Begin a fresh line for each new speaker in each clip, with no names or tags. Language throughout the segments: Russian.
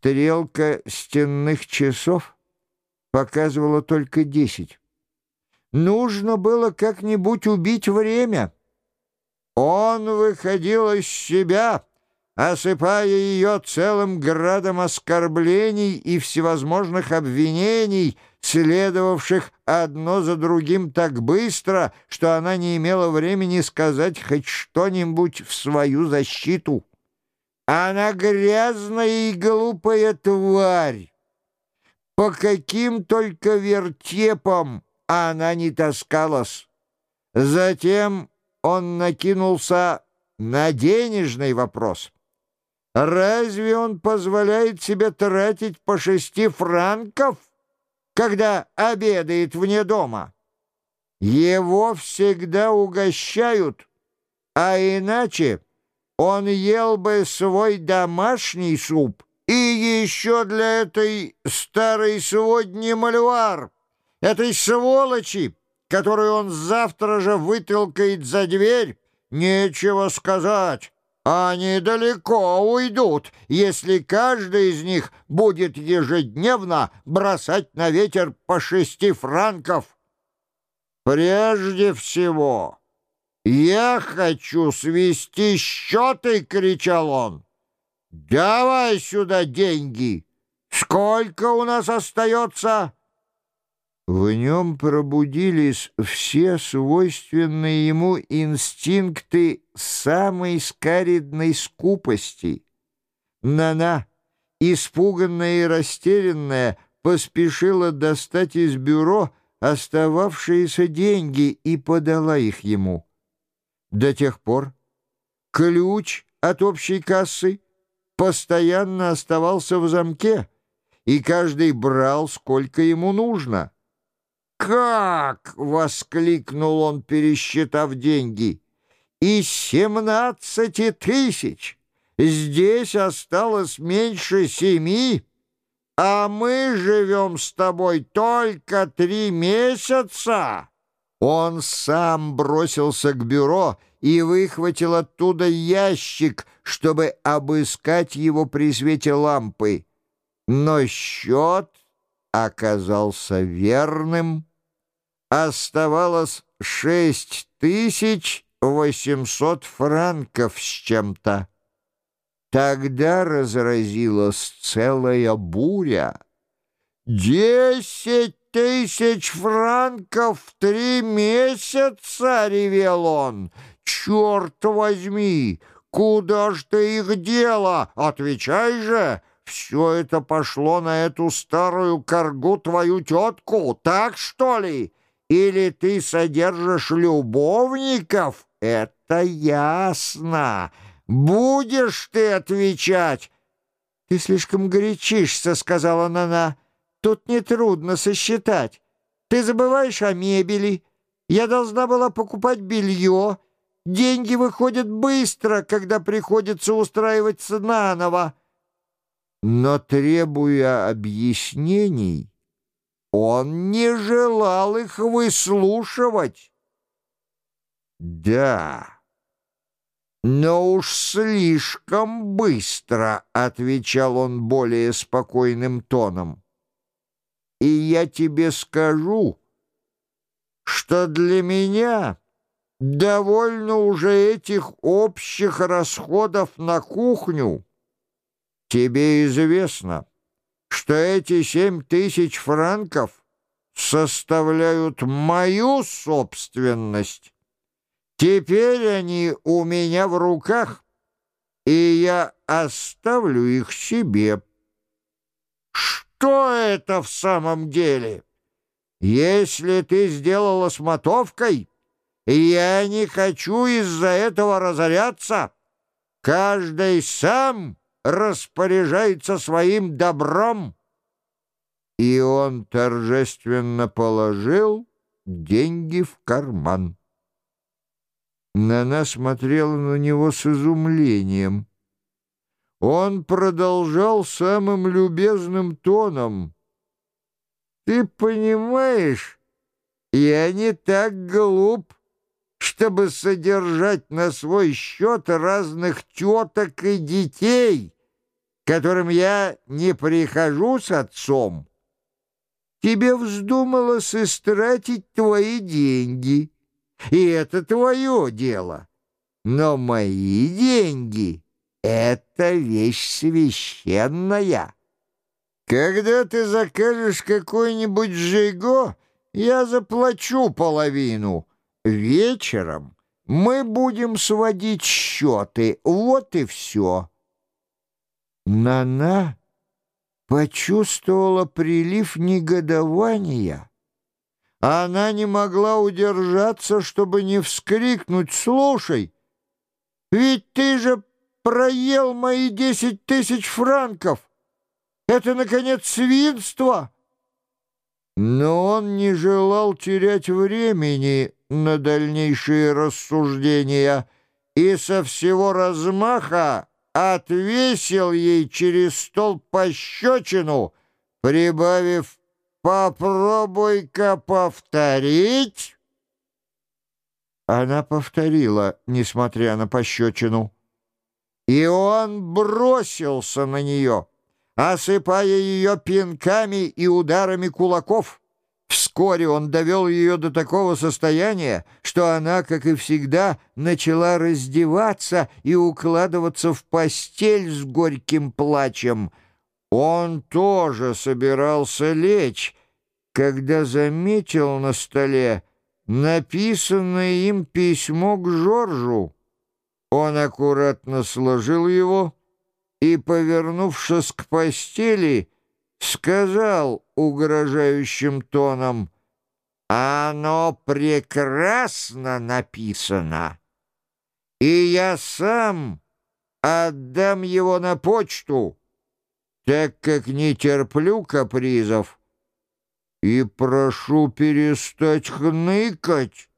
Стрелка стенных часов показывала только десять. Нужно было как-нибудь убить время. Он выходил из себя, осыпая ее целым градом оскорблений и всевозможных обвинений, следовавших одно за другим так быстро, что она не имела времени сказать хоть что-нибудь в свою защиту. Она грязная и глупая тварь. По каким только вертепам она не таскалась. Затем он накинулся на денежный вопрос. Разве он позволяет себе тратить по шести франков, когда обедает вне дома? Его всегда угощают, а иначе он ел бы свой домашний суп и еще для этой старой сводни мальвар, этой сволочи, которую он завтра же вытолкает за дверь, нечего сказать. Они далеко уйдут, если каждый из них будет ежедневно бросать на ветер по шести франков. Прежде всего... «Я хочу свести счеты!» — кричал он. «Давай сюда деньги! Сколько у нас остается?» В нем пробудились все свойственные ему инстинкты самой скаридной скупости. Нана, испуганная и растерянная, поспешила достать из бюро остававшиеся деньги и подала их ему. До тех пор ключ от общей кассы постоянно оставался в замке, и каждый брал, сколько ему нужно. «Как?» — воскликнул он, пересчитав деньги. «Из семнадцати тысяч здесь осталось меньше семи, а мы живем с тобой только три месяца». Он сам бросился к бюро и выхватил оттуда ящик, чтобы обыскать его при свете лампы. Но счет оказался верным. Оставалось шесть тысяч восемьсот франков с чем-то. Тогда разразилась целая буря. «Десять тысяч франков в три месяца!» — ревел он. «Черт возьми! Куда ж ты их дела? Отвечай же!» Все это пошло на эту старую коргу твою тетку, так что ли? Или ты содержишь любовников? Это ясно. Будешь ты отвечать? Ты слишком горячишься, сказала Нана. Тут нетрудно сосчитать. Ты забываешь о мебели. Я должна была покупать белье. Деньги выходят быстро, когда приходится устраиваться наново. Но, требуя объяснений, он не желал их выслушивать. «Да, но уж слишком быстро», — отвечал он более спокойным тоном. И я тебе скажу, что для меня довольно уже этих общих расходов на кухню. Тебе известно, что эти семь тысяч франков составляют мою собственность. Теперь они у меня в руках, и я оставлю их себе. Что это в самом деле? Если ты сделала с мотовкой, я не хочу из-за этого разоряться. Каждый сам распоряжается своим добром. И он торжественно положил деньги в карман. Нана смотрела на него с изумлением. Он продолжал самым любезным тоном. «Ты понимаешь, я не так глуп, чтобы содержать на свой счет разных теток и детей, которым я не прихожу с отцом, тебе вздумалось истратить твои деньги, и это твое дело. Но мои деньги — это вещь священная. Когда ты закажешь какой-нибудь жиго, я заплачу половину. Вечером мы будем сводить счеты. Вот и все. Нана почувствовала прилив негодования. Она не могла удержаться, чтобы не вскрикнуть. «Слушай, ведь ты же проел мои десять тысяч франков! Это, наконец, свинство!» Но он не желал терять времени на дальнейшие рассуждения и со всего размаха отвесил ей через стол пощечину, прибавив «Попробуй-ка повторить». Она повторила, несмотря на пощечину. И он бросился на нее, осыпая ее пинками и ударами кулаков. Вскоре он довел ее до такого состояния, что она, как и всегда, начала раздеваться и укладываться в постель с горьким плачем. Он тоже собирался лечь, когда заметил на столе написанное им письмо к Жоржу. Он аккуратно сложил его и, повернувшись к постели, сказал угрожающим тоном, «Оно прекрасно написано, и я сам отдам его на почту, так как не терплю капризов, и прошу перестать хныкать.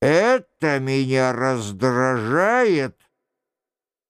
Это меня раздражает».